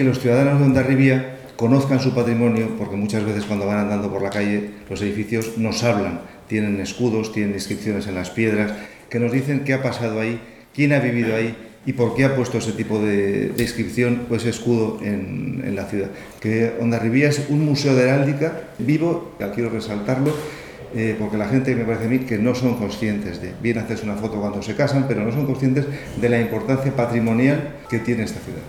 Que los ciudadanos de Ondarribia conozcan su patrimonio, porque muchas veces cuando van andando por la calle los edificios nos hablan, tienen escudos, tienen inscripciones en las piedras, que nos dicen qué ha pasado ahí, quién ha vivido ahí y por qué ha puesto ese tipo de, inscripción o ese escudo en, la ciudad. Que Ondarribia es un museo de heráldica vivo, quiero resaltarlo, eh, porque la gente me parece a mí que no son conscientes de, bien hacerse una foto cuando se casan, pero no son conscientes de la importancia patrimonial que tiene esta ciudad.